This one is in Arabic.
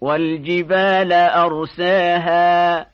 والجبال أرساها